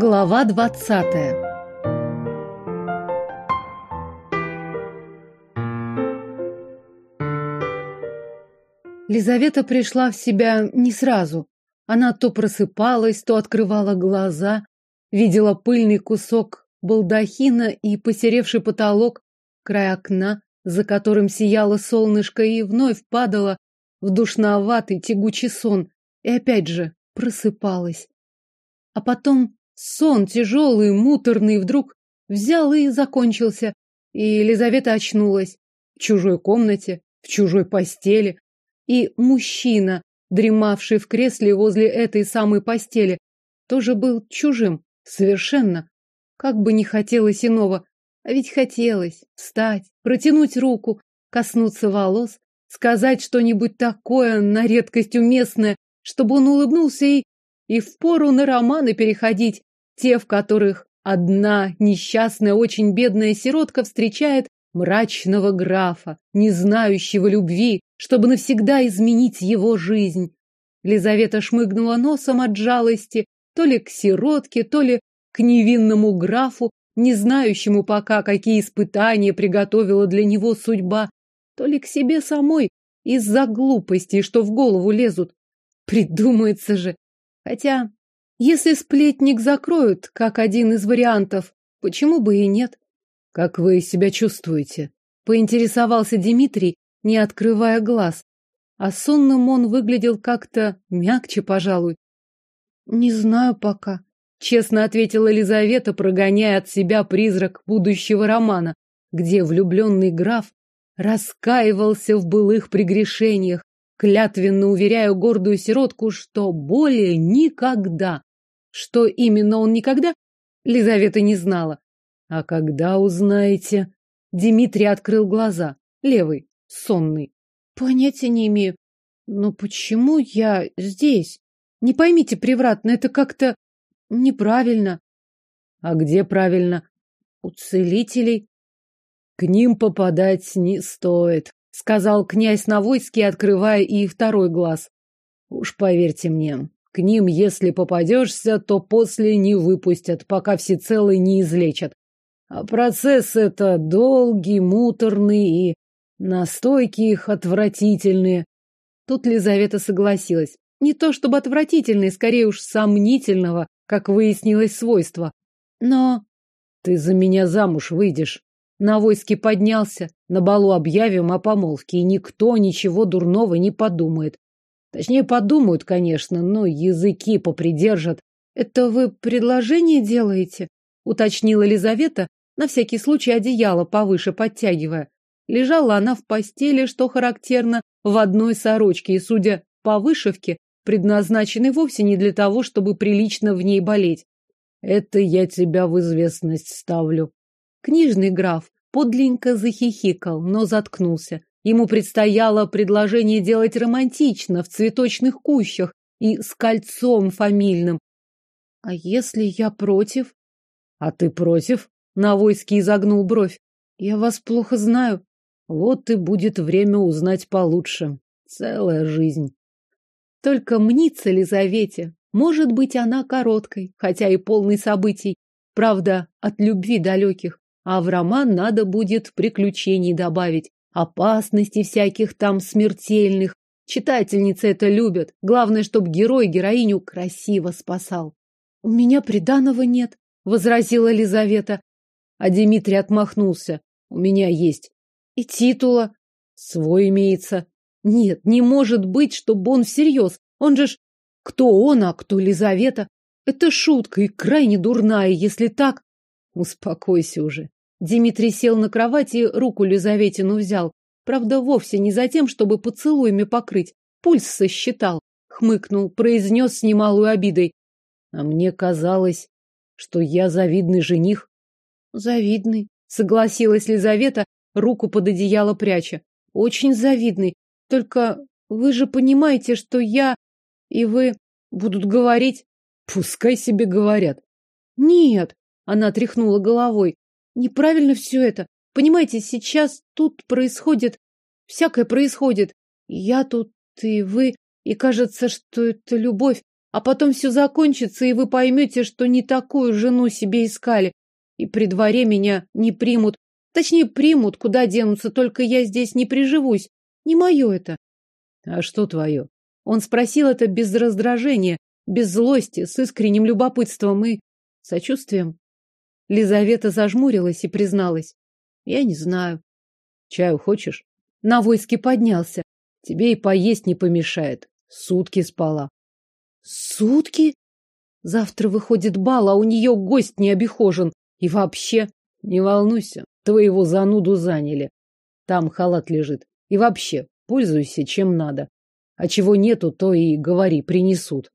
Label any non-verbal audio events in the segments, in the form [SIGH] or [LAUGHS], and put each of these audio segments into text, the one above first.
Глава двадцатая Лизавета пришла в себя не сразу. Она то просыпалась, то открывала глаза, видела пыльный кусок балдахина и посеревший потолок, край окна, за которым сияло солнышко, и вновь падала в душноватый тягучий сон, и опять же просыпалась. А потом сон тяжелый, муторный вдруг взял и закончился, и Елизавета очнулась в чужой комнате, в чужой постели, и мужчина, дремавший в кресле возле этой самой постели, тоже был чужим, совершенно. Как бы не хотелось иного, а ведь хотелось встать, протянуть руку, коснуться волос, сказать что-нибудь такое на редкость уместное, чтобы он улыбнулся и... и впору на романы переходить, те, в которых одна несчастная, очень бедная сиротка встречает мрачного графа, не знающего любви, чтобы навсегда изменить его жизнь. Лизавета шмыгнула носом от жалости то ли к сиротке, то ли к невинному графу, не знающему пока, какие испытания приготовила для него судьба, то ли к себе самой из-за глупостей, что в голову лезут. Придумается же. Хотя, если сплетник закроют, как один из вариантов, почему бы и нет? Как вы себя чувствуете? Поинтересовался Дмитрий, не открывая глаз. А сонным он выглядел как-то мягче, пожалуй. Не знаю пока, честно ответила Елизавета, прогоняя от себя призрак будущего романа, где влюбленный граф раскаивался в былых прегрешениях, клятвенно уверяя гордую сиротку, что более никогда. Что именно он никогда, Лизавета не знала. А когда узнаете? Дмитрий открыл глаза, левый, сонный. Понятия не имею. Но почему я здесь? Не поймите превратно, это как-то неправильно. А где правильно? У целителей. К ним попадать не стоит, сказал князь Навойский, открывая и второй глаз. Уж поверьте мне, к ним, если попадешься, то после не выпустят, пока всецело не излечат. А процесс это долгий, муторный и настойки их отвратительные. Тут Лизавета согласилась. Не то чтобы отвратительный, скорее уж сомнительного, как выяснилось, свойства. Но ты за меня замуж выйдешь. На войске поднялся, на балу объявим о помолвке, и никто ничего дурного не подумает. Точнее, подумают, конечно, но языки попридержат. Это вы предложение делаете? Уточнила Лизавета, на всякий случай одеяло повыше подтягивая. Лежала она в постели, что характерно, в одной сорочке, и, судя по вышивке, предназначенной вовсе не для того, чтобы прилично в ней болеть. Это я тебя в известность ставлю. Книжный граф подленько захихикал, но заткнулся. Ему предстояло предложение делать романтично, в цветочных кущах и с кольцом фамильным. А если я против? А ты против? Навойский изогнул бровь. Я вас плохо знаю. Вот и будет время узнать получше. Целая жизнь. Только мнится Лизавете. Может быть, она короткой, хотя и полной событий. Правда, от любви далеких. А в роман надо будет приключений добавить. Опасностей всяких там смертельных. Читательницы это любят. Главное, чтобы герой героиню красиво спасал. У меня приданого нет, возразила Лизавета. А Дмитрий отмахнулся. У меня есть. И титула. Свой имеется. Нет, не может быть, чтобы он всерьез. Он же ж... Кто он, а кто Лизавета? Это шутка и крайне дурная, если так. Успокойся уже. Дмитрий сел на кровати руку Лизаветину взял. Правда, вовсе не за тем, чтобы поцелуями покрыть. Пульс сосчитал. Хмыкнул, произнес с немалой обидой. А мне казалось, что я завидный жених. Завидный, согласилась Лизавета, руку под одеяло пряча. Очень завидный. Только вы же понимаете, что я и вы будут говорить... Пускай себе говорят. Нет, она тряхнула головой. Неправильно все это. Понимаете, сейчас тут происходит... Всякое происходит. Я тут, и вы, и кажется, что это любовь. А потом все закончится, и вы поймете, что не такую жену себе искали. И при дворе меня не примут. Точнее, примут, куда денутся, только я здесь не приживусь. Не мое это. А что твое? Он спросил это без раздражения, без злости, с искренним любопытством и сочувствием. Лизавета зажмурилась и призналась. Я не знаю. Чаю хочешь? На войске поднялся. Тебе и поесть не помешает. Сутки спала. Сутки? Завтра выходит бал, а у нее гость не обихожен. И вообще, не волнуйся, твоего зануду заняли. Там халат лежит. И вообще, пользуйся чем надо. А чего нету, то и говори, принесут.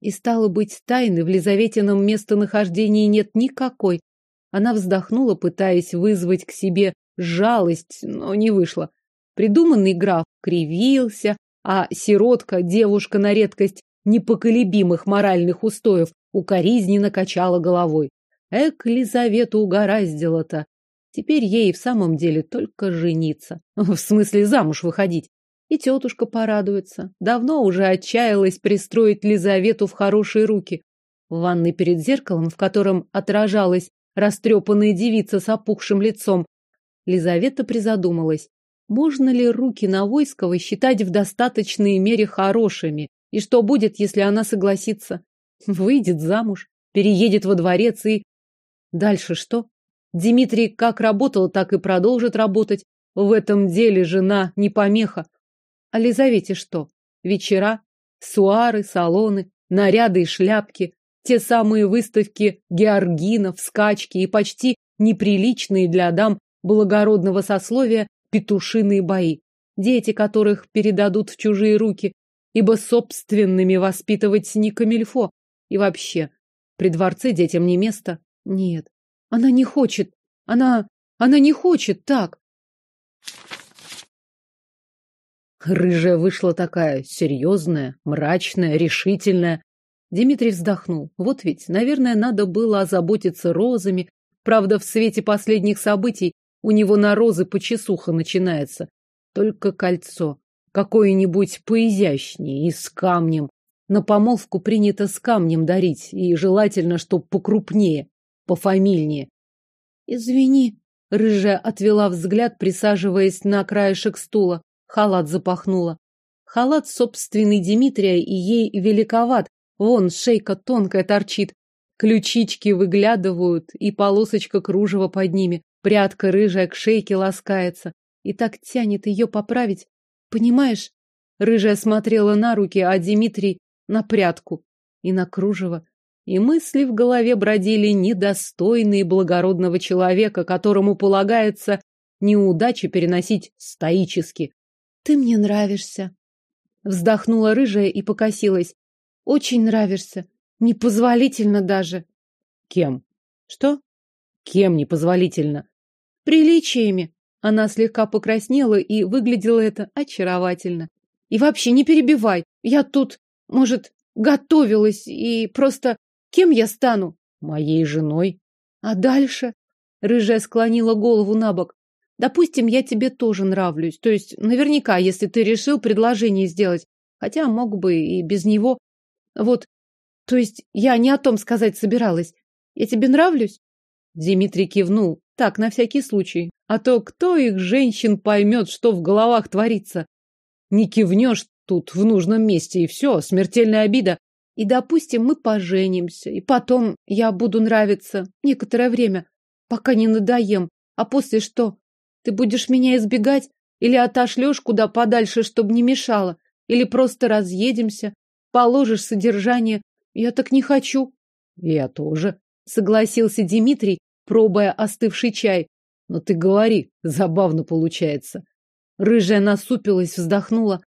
И стало быть, тайны в Лизаветином местонахождении нет никакой. Она вздохнула, пытаясь вызвать к себе жалость, но не вышло. Придуманный граф кривился, а сиротка, девушка на редкость непоколебимых моральных устоев, укоризненно качала головой. Эк, Лизавету угораздило-то. Теперь ей в самом деле только жениться. В смысле, замуж выходить. И тетушка порадуется. Давно уже отчаялась пристроить Лизавету в хорошие руки. В ванной перед зеркалом, в котором отражалась растрепанная девица с опухшим лицом, Лизавета призадумалась, можно ли руки Навойского считать в достаточной мере хорошими, и что будет, если она согласится? Выйдет замуж, переедет во дворец и... Дальше что? Дмитрий как работал, так и продолжит работать. В этом деле жена не помеха. А Лизавете что? Вечера, суары, салоны, наряды и шляпки, те самые выставки георгинов, скачки и почти неприличные для дам благородного сословия петушиные бои, дети которых передадут в чужие руки, ибо собственными воспитывать не камильфо. И вообще, при дворце детям не место. Нет, она не хочет. Она... она не хочет так. Рыжая вышла такая серьезная, мрачная, решительная. Дмитрий вздохнул. Вот ведь, наверное, надо было озаботиться розами. Правда, в свете последних событий у него на розы почесуха начинается. Только кольцо. Какое-нибудь поизящнее и с камнем. На помолвку принято с камнем дарить, и желательно, чтоб покрупнее, пофамильнее. Извини, рыжая отвела взгляд, присаживаясь на краешек стула. Халат запахнула. Халат собственный Дмитрия и ей великоват. Вон шейка тонкая торчит. Ключички выглядывают, и полосочка кружева под ними. Прядка рыжая к шейке ласкается. И так тянет ее поправить. Понимаешь? Рыжая смотрела на руки, а Дмитрий на прядку и на кружево. И мысли в голове бродили недостойные благородного человека, которому полагается неудачи переносить стоически. Ты мне нравишься. Вздохнула рыжая и покосилась. Очень нравишься. Непозволительно даже. Кем? Что? Кем непозволительно? Приличиями. Она слегка покраснела, и выглядело это очаровательно. И вообще не перебивай. Я тут, может, готовилась, и просто... Кем я стану? Моей женой. А дальше? Рыжая склонила голову на бок. Допустим, я тебе тоже нравлюсь. То есть, наверняка, если ты решил предложение сделать. Хотя мог бы и без него. Вот. То есть, я не о том сказать собиралась. Я тебе нравлюсь? Дмитрий кивнул. Так, на всякий случай. А то кто их, женщин, поймет, что в головах творится? Не кивнешь тут в нужном месте, и все, смертельная обида. И, допустим, мы поженимся, и потом я буду нравиться некоторое время, пока не надоем. А после что? Ты будешь меня избегать? Или отошлешь куда подальше, чтобы не мешало? Или просто разъедемся? Положишь содержание? Я так не хочу. Я тоже согласился Дмитрий, пробуя остывший чай. Но ты говори, забавно получается. Рыжая насупилась, вздохнула.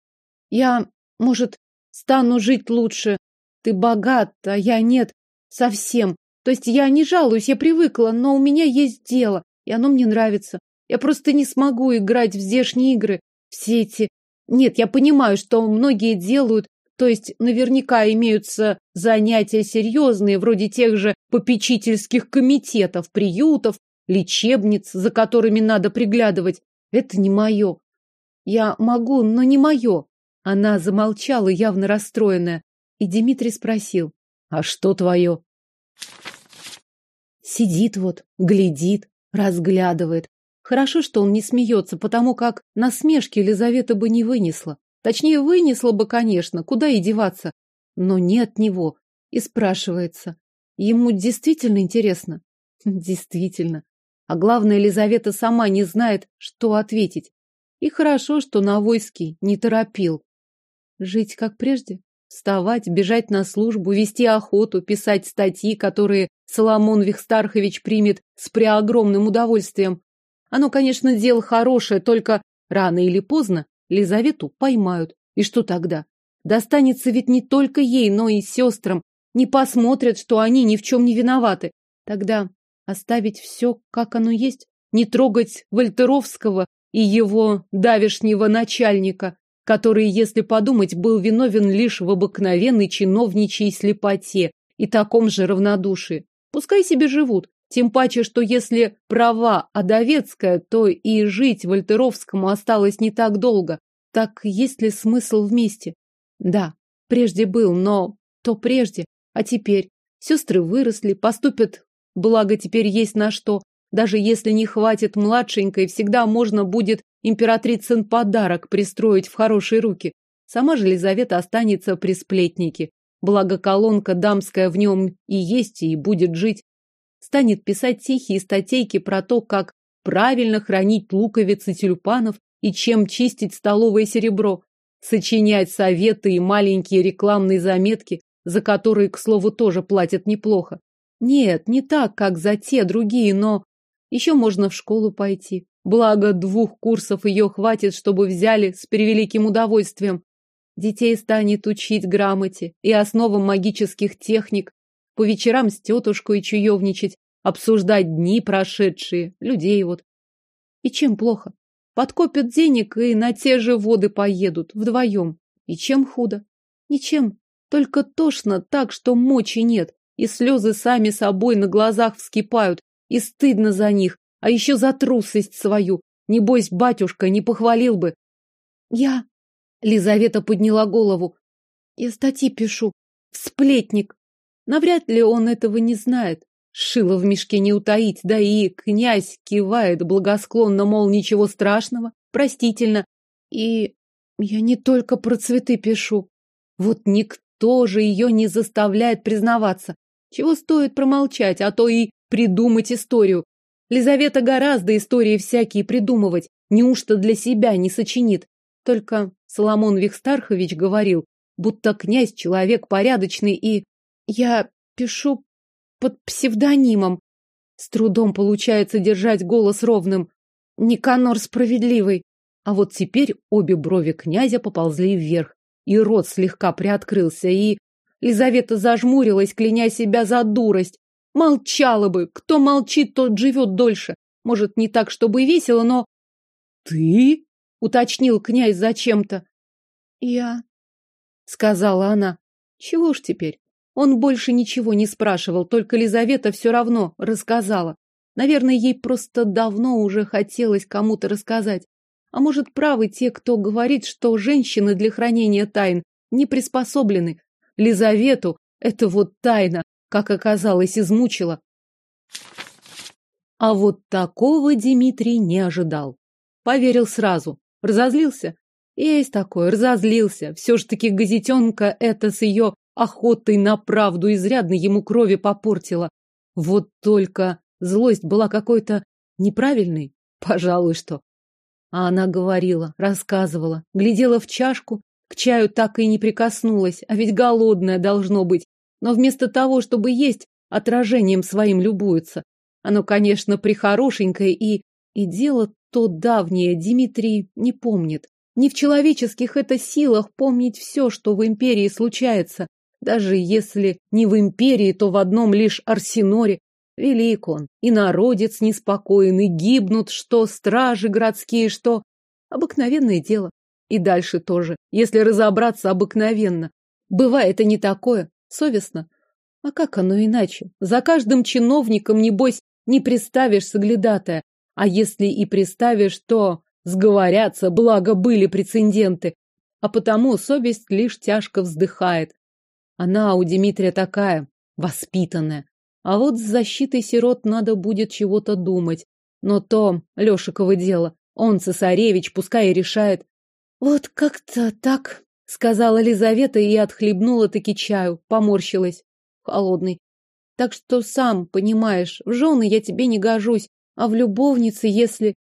Я, может, стану жить лучше. Ты богат, а я нет. Совсем. То есть я не жалуюсь, я привыкла, но у меня есть дело, и оно мне нравится. Я просто не смогу играть в здешние игры. Все эти... Нет, я понимаю, что многие делают, то есть наверняка имеются занятия серьезные, вроде тех же попечительских комитетов, приютов, лечебниц, за которыми надо приглядывать. Это не мое. Я могу, но не мое. Она замолчала, явно расстроенная. И Дмитрий спросил. А что твое? Сидит вот, глядит, разглядывает. Хорошо, что он не смеется, потому как насмешки Елизавета бы не вынесла. Точнее, вынесла бы, конечно, куда и деваться. Но не от него. И спрашивается. Ему действительно интересно? [LAUGHS] Действительно. А главное, Елизавета сама не знает, что ответить. И хорошо, что Навойский не торопил. Жить как прежде? Вставать, бежать на службу, вести охоту, писать статьи, которые Соломон Вихстархович примет с преогромным удовольствием. Оно, конечно, дело хорошее, только рано или поздно Лизавету поймают. И что тогда? Достанется ведь не только ей, но и сестрам. Не посмотрят, что они ни в чем не виноваты. Тогда оставить все, как оно есть, не трогать Вольтеровского и его давешнего начальника, который, если подумать, был виновен лишь в обыкновенной чиновничьей слепоте и таком же равнодушии. Пускай себе живут, тем паче, что если права Адовецкая, то и жить Вольтеровскому осталось не так долго. Так есть ли смысл вместе? Да, прежде был, но то прежде, а теперь. Сестры выросли, поступят, благо теперь есть на что. Даже если не хватит младшенькой, всегда можно будет императрицын подарок пристроить в хорошие руки. Сама же Лизавета останется при сплетнике. Благо колонка дамская в нем и есть, и будет жить. Станет писать тихие статейки про то, как правильно хранить луковицы тюльпанов и чем чистить столовое серебро. Сочинять советы и маленькие рекламные заметки, за которые, к слову, тоже платят неплохо. Нет, не так, как за те другие, но еще можно в школу пойти. Благо, двух курсов ее хватит, чтобы взяли с превеликим удовольствием. Детей станет учить грамоте и основам магических техник, по вечерам с тетушкой чаевничать, обсуждать дни прошедшие, людей вот. И чем плохо? Подкопят денег и на те же воды поедут, вдвоем. И чем худо? Ничем. Только тошно так, что мочи нет, и слезы сами собой на глазах вскипают, и стыдно за них, а еще за трусость свою. Небось, батюшка не похвалил бы. Я... Лизавета подняла голову. Я статьи пишу. В сплетник. Навряд ли он этого не знает. Шило в мешке не утаить, да и князь кивает благосклонно, мол, ничего страшного, простительно. И я не только про цветы пишу. Вот никто же ее не заставляет признаваться. Чего стоит промолчать, а то и придумать историю. Лизавета гораздо истории всякие придумывать, неужто для себя не сочинит. Только Соломон Вихстархович говорил, будто князь человек порядочный и... Я пишу под псевдонимом. С трудом получается держать голос ровным. Никанор справедливый. А вот теперь обе брови князя поползли вверх, и рот слегка приоткрылся, и... Лизавета зажмурилась, кляня себя за дурость. Молчала бы. Кто молчит, тот живет дольше. Может, не так, чтобы весело, но... Ты? Уточнил князь зачем-то. Я... Сказала она. Чего ж теперь? Он больше ничего не спрашивал, только Лизавета все равно рассказала. Наверное, ей просто давно уже хотелось кому-то рассказать. А может, правы те, кто говорит, что женщины для хранения тайн не приспособлены. Лизавету это вот тайна как оказалось, измучила. А вот такого Дмитрий не ожидал. Поверил сразу. Разозлился? Есть такое, разозлился. Все ж таки газетенка это с ее охотой на правду изрядно ему крови попортила. Вот только злость была какой-то неправильной. [LAUGHS] Пожалуй, что. А она говорила, рассказывала, глядела в чашку, к чаю так и не прикоснулась, а ведь голодная должно быть, но вместо того, чтобы есть, отражением своим любуется. Оно, конечно, прихорошенькое и... И дело то давнее Дмитрий не помнит. Не в человеческих это силах помнить все, что в империи случается. Даже если не в империи, то в одном лишь Арсеноре. Велик он, и народец неспокоен, и гибнут, что стражи городские, что... Обыкновенное дело. И дальше тоже, если разобраться обыкновенно. Бывает и не такое. Совестно. А как оно иначе? За каждым чиновником, небось, не приставишь соглядатая. А если и приставишь, то сговорятся, благо были прецеденты. А потому совесть лишь тяжко вздыхает. Она у Дмитрия такая, воспитанная. А вот с защитой сирот надо будет чего-то думать. Но то Лешиково дело. Он, цесаревич, пускай и решает. Вот как-то так, сказала Лизавета и отхлебнула таки чаю, поморщилась. Холодный. Так что сам понимаешь, в жены я тебе не гожусь, а в любовнице, если...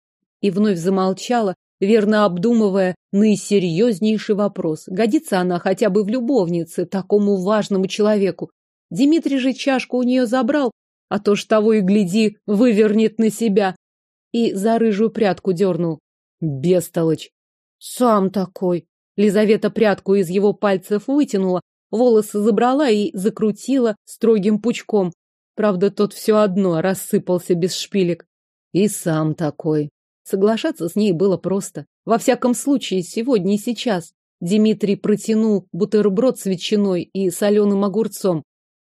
И вновь замолчала, верно обдумывая наисерьезнейший вопрос. Годится она хотя бы в любовнице такому важному человеку? Дмитрий же чашку у нее забрал, а то ж того и гляди, вывернет на себя. И за рыжую прядку дернул. Бестолочь. Сам такой. Лизавета прядку из его пальцев вытянула, волосы забрала и закрутила строгим пучком. Правда, тот все одно рассыпался без шпилек. И сам такой. Соглашаться с ней было просто. Во всяком случае, сегодня и сейчас. Дмитрий протянул бутерброд с ветчиной и соленым огурцом.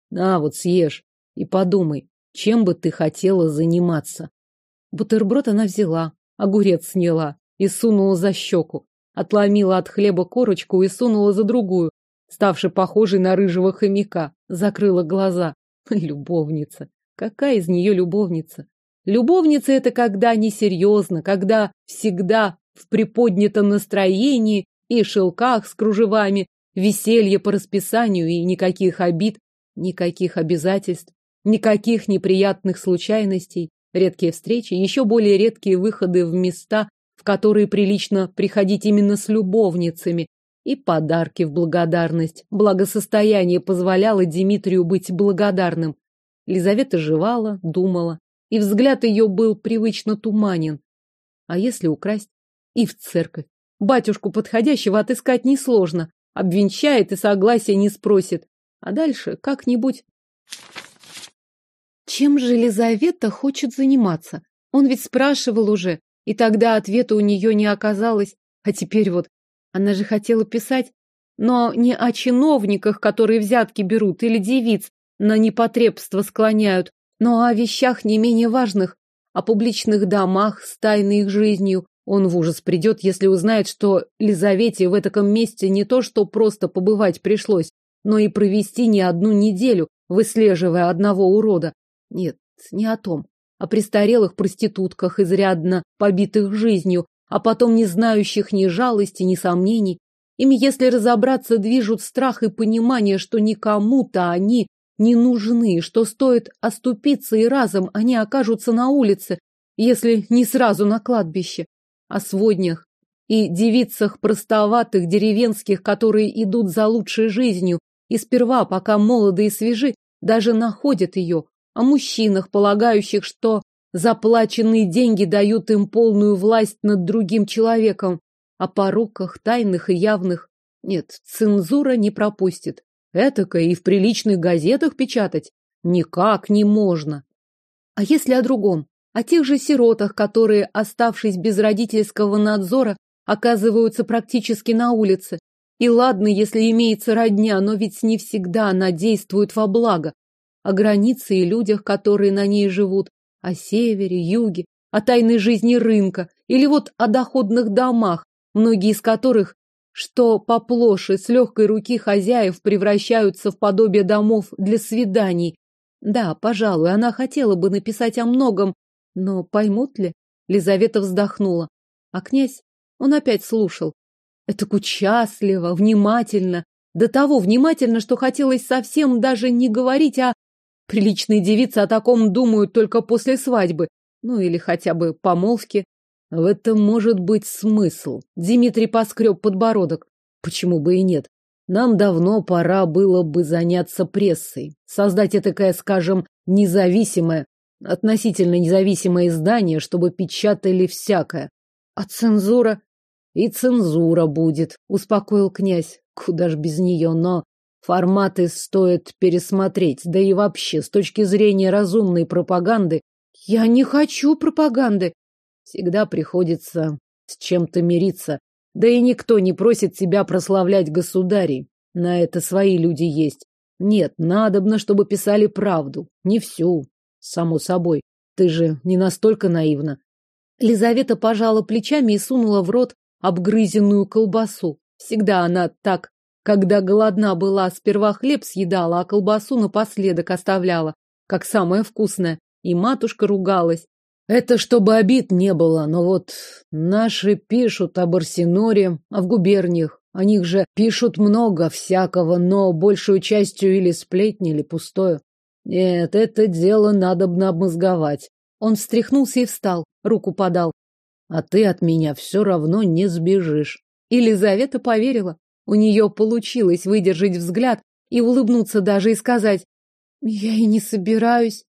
На, вот съешь и подумай, чем бы ты хотела заниматься. Бутерброд она взяла, огурец сняла и сунула за щеку. Отломила от хлеба корочку и сунула за другую, ставшей похожей на рыжего хомяка. Закрыла глаза. [LAUGHS] Любовница. Какая из нее любовница? Любовница это когда несерьезно, когда всегда в приподнятом настроении и шелках с кружевами, веселье по расписанию и никаких обид, никаких обязательств, никаких неприятных случайностей, редкие встречи, еще более редкие выходы в места, в которые прилично приходить именно с любовницами, и подарки в благодарность. Благосостояние позволяло Дмитрию быть благодарным. Лизавета жевала, думала, и взгляд ее был привычно туманен. А если украсть? И в церковь. Батюшку подходящего отыскать несложно. Обвенчает и согласия не спросит. А дальше как-нибудь... Чем же Лизавета хочет заниматься? Он ведь спрашивал уже, и тогда ответа у нее не оказалось. А теперь вот, она же хотела писать, но не о чиновниках, которые взятки берут, или девиц на непотребство склоняют, но о вещах не менее важных, о публичных домах с тайной их жизнью. Он в ужас придет, если узнает, что Лизавете в этом месте не то, что просто побывать пришлось, но и провести не одну неделю, выслеживая одного урода. Нет, не о том. О престарелых проститутках, изрядно побитых жизнью, а потом не знающих ни жалости, ни сомнений. Ими, если разобраться, движут страх и понимание, что никому-то они не нужны, что стоит оступиться и разом они окажутся на улице, если не сразу на кладбище. О своднях и девицах простоватых деревенских, которые идут за лучшей жизнью, и сперва, пока молоды и свежи, даже находят ее, о мужчинах, полагающих, что заплаченные деньги дают им полную власть над другим человеком, о пороках, тайных и явных. Нет, цензура не пропустит. Этакое и в приличных газетах печатать никак не можно. А если о другом? О тех же сиротах, которые, оставшись без родительского надзора, оказываются практически на улице. И ладно, если имеется родня, но ведь не всегда она действует во благо. О границе и людях, которые на ней живут, о севере, юге, о тайной жизни рынка или вот о доходных домах, многие из которых что поплоше с легкой руки хозяев превращаются в подобие домов для свиданий. Да, пожалуй, она хотела бы написать о многом, но поймут ли? Лизавета вздохнула. А князь, он опять слушал. Это участливо, внимательно, до того внимательно, что хотелось совсем даже не говорить, а приличные девицы о таком думают только после свадьбы, ну или хотя бы помолвки. В этом может быть смысл. Дмитрий поскреб подбородок. Почему бы и нет? Нам давно пора было бы заняться прессой. Создать такое, скажем, независимое, относительно независимое издание, чтобы печатали всякое. А цензура? И цензура будет, успокоил князь. Куда ж без нее, но форматы стоит пересмотреть. Да и вообще, с точки зрения разумной пропаганды... Я не хочу пропаганды, Всегда приходится с чем-то мириться. Да и никто не просит тебя прославлять государей. На это свои люди есть. Нет, надобно, чтобы писали правду. Не всю. Само собой. Ты же не настолько наивна. Лизавета пожала плечами и сунула в рот обгрызенную колбасу. Всегда она так Когда голодна была, сперва хлеб съедала, а колбасу напоследок оставляла, как самое вкусное. И матушка ругалась. Это чтобы обид не было, но вот наши пишут об Арсеноре, а в губерниях. О них же пишут много всякого, но большую частью или сплетни, или пустое. Нет, это дело надо бы обмозговать. Он встряхнулся и встал, руку подал. А ты от меня все равно не сбежишь. Елизавета поверила. У нее получилось выдержать взгляд и улыбнуться даже и сказать «Я и не собираюсь».